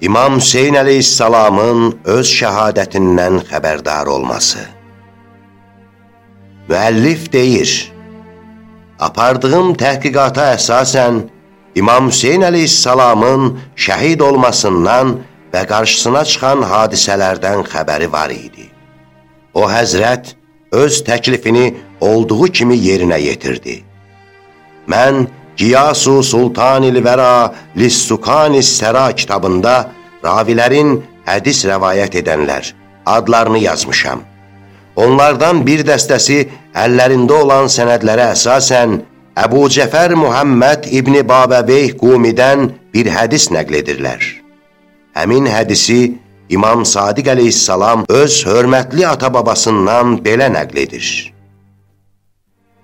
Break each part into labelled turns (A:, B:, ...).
A: İmam Hüseyin əleyhissalamın öz şəhadətindən xəbərdar olması. Müəllif deyir, apardığım təhqiqata əsasən İmam Hüseyin əleyhissalamın şəhid olmasından və qarşısına çıxan hadisələrdən xəbəri var idi. O həzrət öz təklifini olduğu kimi yerinə yetirdi. Mən Giyasu Sultan-il Vera Lissukanis Səra kitabında ravilərin hədis rəvayət edənlər adlarını yazmışam. Onlardan bir dəstəsi əllərində olan sənədlərə əsasən Əbu Cəfər Muhammed İbni Babəbeyh Qumidən bir hədis nəql edirlər. Həmin hədisi İmam Sadiq əleyhissalam öz hörmətli ata-babasından belə nəql edir.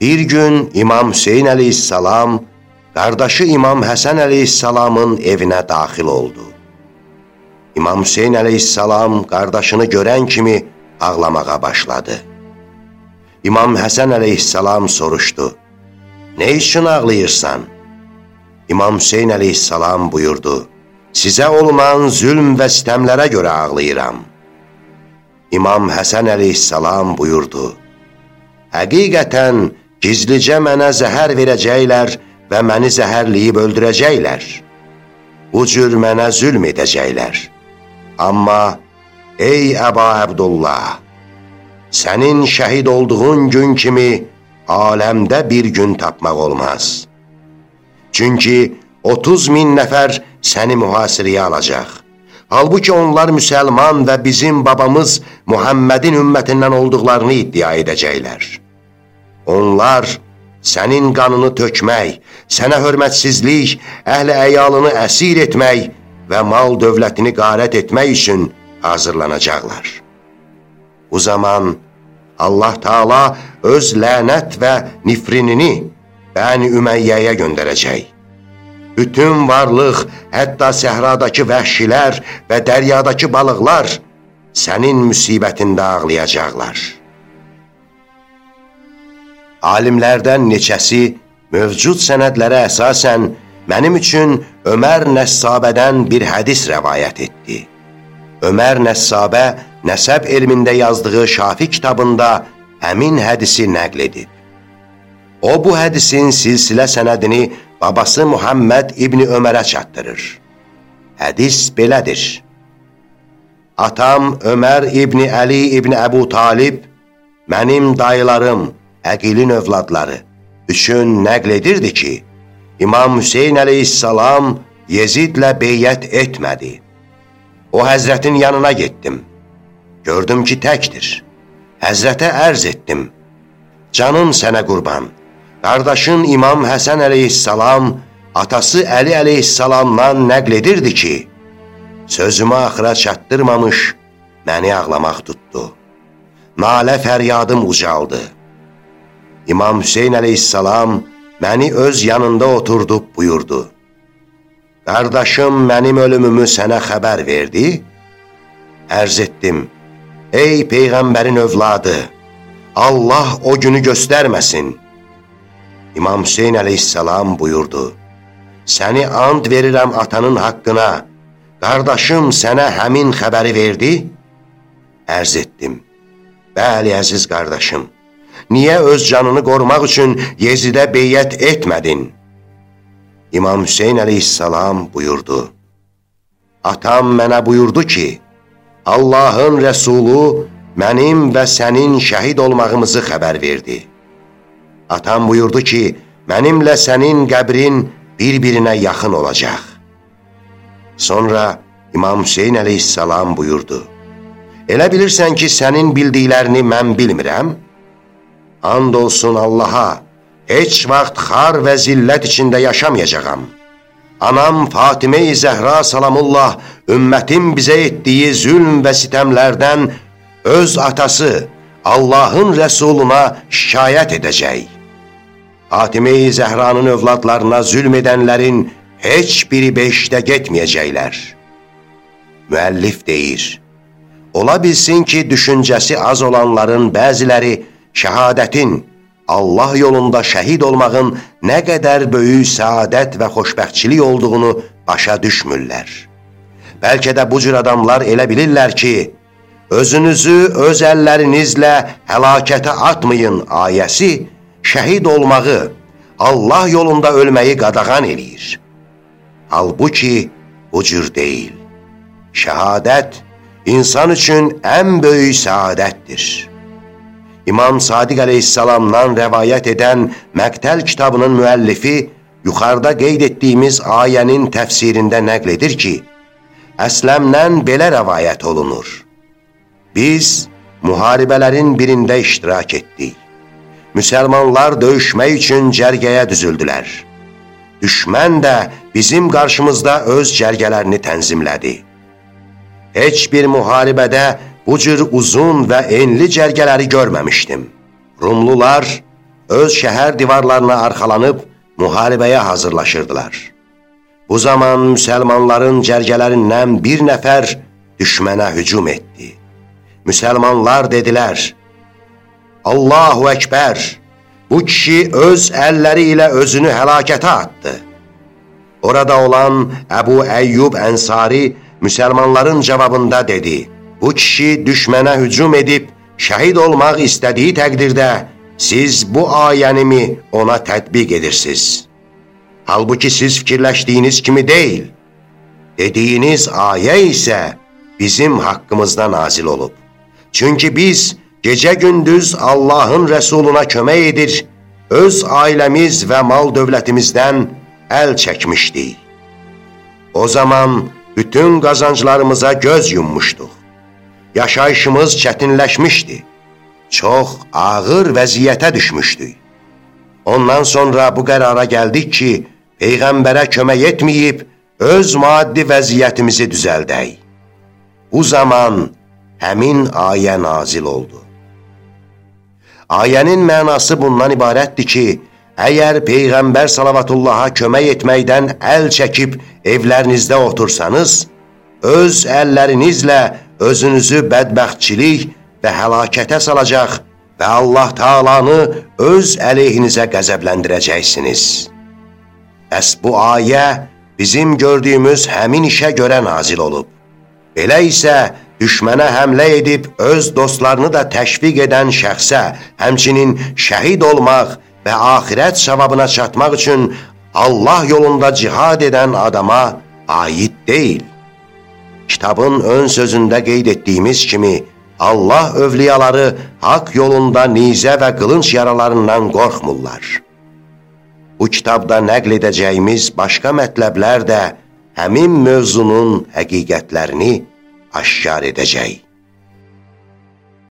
A: Bir gün İmam Hüseyin əleyhissalam qardaşı İmam Həsən əleyhissalamın evinə daxil oldu. İmam Hüseyin əleyhissalam qardaşını görən kimi ağlamağa başladı. İmam Həsən əleyhissalam soruşdu, Nə üçün ağlayırsan? İmam Hüseyin əleyhissalam buyurdu, Sizə olunan zülm və sitəmlərə görə ağlayıram. İmam Həsən əleyhissalam buyurdu, Həqiqətən gizlicə mənə zəhər verəcəklər və məni zəhərləyib öldürəcəklər. Bu cür mənə zülm edəcəklər. Amma, ey Əba Əbdullah, sənin şəhid olduğun gün kimi aləmdə bir gün tapmaq olmaz. Çünki 30 min nəfər səni mühasirəyə alacaq. Halbuki onlar müsəlman və bizim babamız Muhammədin ümmətindən olduqlarını iddia edəcəklər. Onlar sənin qanını tökmək, sənə hörmətsizlik, əhli əyalını əsir etmək və mal dövlətini qarət etmək üçün hazırlanacaqlar. Bu zaman Allah Taala öz lənət və nifrinini Bəni Üməyyəyə göndərəcək. Bütün varlıq, hətta səhradakı vəhşilər və dəryadakı balıqlar sənin müsibətində ağlayacaqlar.'' Alimlərdən neçəsi mövcud sənədlərə əsasən mənim üçün Ömər Nəssabədən bir hədis rəvayət etdi. Ömər Nəssabə nəsəb elmində yazdığı Şafi kitabında həmin hədisi nəql edib. O, bu hədisin silsilə sənədini babası Muhammed İbni Ömərə çatdırır. Hədis belədir. Atam Ömər İbni Əli İbni Əbu Talib, mənim dayılarım, Əqilin övladları üçün nəql edirdi ki, İmam Hüseyin əleyhissalam Yezidlə beyyət etmədi. O həzrətin yanına getdim. Gördüm ki, təkdir. Həzrətə ərz etdim. Canım sənə qurban. Qardaşın İmam Həsən əleyhissalam atası Əli əleyhissalamdan nəql edirdi ki, sözümü axıra çatdırmamış, məni ağlamaq tutdu. Nalə fəryadım ucaldı. İmam Hüseyin əleyhissalam məni öz yanında oturdub buyurdu. Qardaşım mənim ölümümü sənə xəbər verdi? Ərz etdim, ey Peyğəmbərin övladı, Allah o günü göstərməsin. İmam Hüseyin əleyhissalam buyurdu, səni and verirəm atanın haqqına, qardaşım sənə həmin xəbəri verdi? Ərz etdim, bəli əziz qardaşım, niyə öz canını qorumaq üçün Yezidə beyyət etmədin? İmam Hüseyin əleyhissalam buyurdu, Atam mənə buyurdu ki, Allahın rəsulu mənim və sənin şəhid olmağımızı xəbər verdi. Atam buyurdu ki, mənimlə sənin qəbrin bir-birinə yaxın olacaq. Sonra İmam Hüseyin əleyhissalam buyurdu, Elə bilirsən ki, sənin bildiklərini mən bilmirəm? And olsun Allaha, heç vaxt xar və zillət içində yaşamayacağam. Anam Fatimə-i Zəhra salamullah ümmətin bizə etdiyi zülm və sitəmlərdən öz atası Allahın rəsuluna şikayət edəcək. Fatimə-i Zəhranın övladlarına zülm edənlərin heç biri beşdə getməyəcəklər. Müəllif deyir, ola bilsin ki, düşüncəsi az olanların bəziləri şəhadətin, Allah yolunda şəhid olmağın nə qədər böyük səadət və xoşbəxtçilik olduğunu başa düşmürlər. bəlkə də bu cür adamlar elə bilirlər ki, özünüzü öz əllərinizlə həlakətə atmayın ayəsi şəhid olmağı, Allah yolunda ölməyi qadağan eləyir. Halbuki bu cür deyil. Şəhadət insan üçün ən böyük səadətdir. İmam Sadiq əleyhissalamdan rəvayət edən Məqtəl kitabının müəllifi yuxarıda qeyd etdiyimiz ayənin təfsirində nəql edir ki, Əsləmdən belə rəvayət olunur. Biz müharibələrin birində iştirak etdik. Müsəlmanlar döyüşmək üçün cərgəyə düzüldülər. Düşmən də bizim qarşımızda öz cərgələrini tənzimlədi. Heç bir müharibədə bu cür uzun və enli cərgələri görməmişdim. Rumlular öz şəhər divarlarına arxalanıb müharibəyə hazırlaşırdılar. Bu zaman müsəlmanların cərgələrindən bir nəfər düşmənə hücum etdi. Müsəlmanlar dedilər, Allahu Əkbər, bu kişi öz əlləri ilə özünü həlakətə atdı. Orada olan Əbu Əyyub Ənsari müsəlmanların cavabında dedi, bu kişi düşmənə hücum edib şəhid olmaq istədiyi təqdirdə siz bu ayənimi ona tətbiq edirsiniz. Halbuki siz fikirləşdiyiniz kimi deyil. Dediyiniz ayə isə bizim haqqımızda nazil olub. Çünki biz gecə-gündüz Allahın rəsuluna kömək edir, öz ailəmiz və mal dövlətimizdən əl çəkmişdik. O zaman bütün qazanclarımıza göz yummuşduq. Yaşayışımız çətinləşmişdi. Çox ağır vəziyyətə düşmüşdük. Ondan sonra bu qərara gəldik ki, Peyğəmbərə kömək etməyib, öz maddi vəziyyətimizi düzəldək. Bu zaman həmin ayə nazil oldu. Ayənin mənası bundan ibarətdir ki, əgər Peyğəmbər salavatullaha kömək etməkdən əl çəkib evlərinizdə otursanız, öz əllərinizlə özünüzü bədbəxtçilik və həlakətə salacaq və Allah Taalanı öz əleyhinizə qəzəbləndirəcəksiniz. Bəs bu ayə bizim gördüyümüz həmin işə görə nazil olub. Belə isə düşmənə həmlə edib öz dostlarını da təşviq edən şəxsə, həmçinin şəhid olmaq və axirət savabına çatmaq üçün Allah yolunda cihad edən adama aid deyil. Kitabın ön sözündə qeyd etdiyimiz kimi, Allah övliyaları haqq yolunda nizə və qılınç yaralarından qorxmurlar. Bu kitabda nəql edəcəyimiz başqa mətləblər də həmin mövzunun həqiqətlərini aşkar edəcək.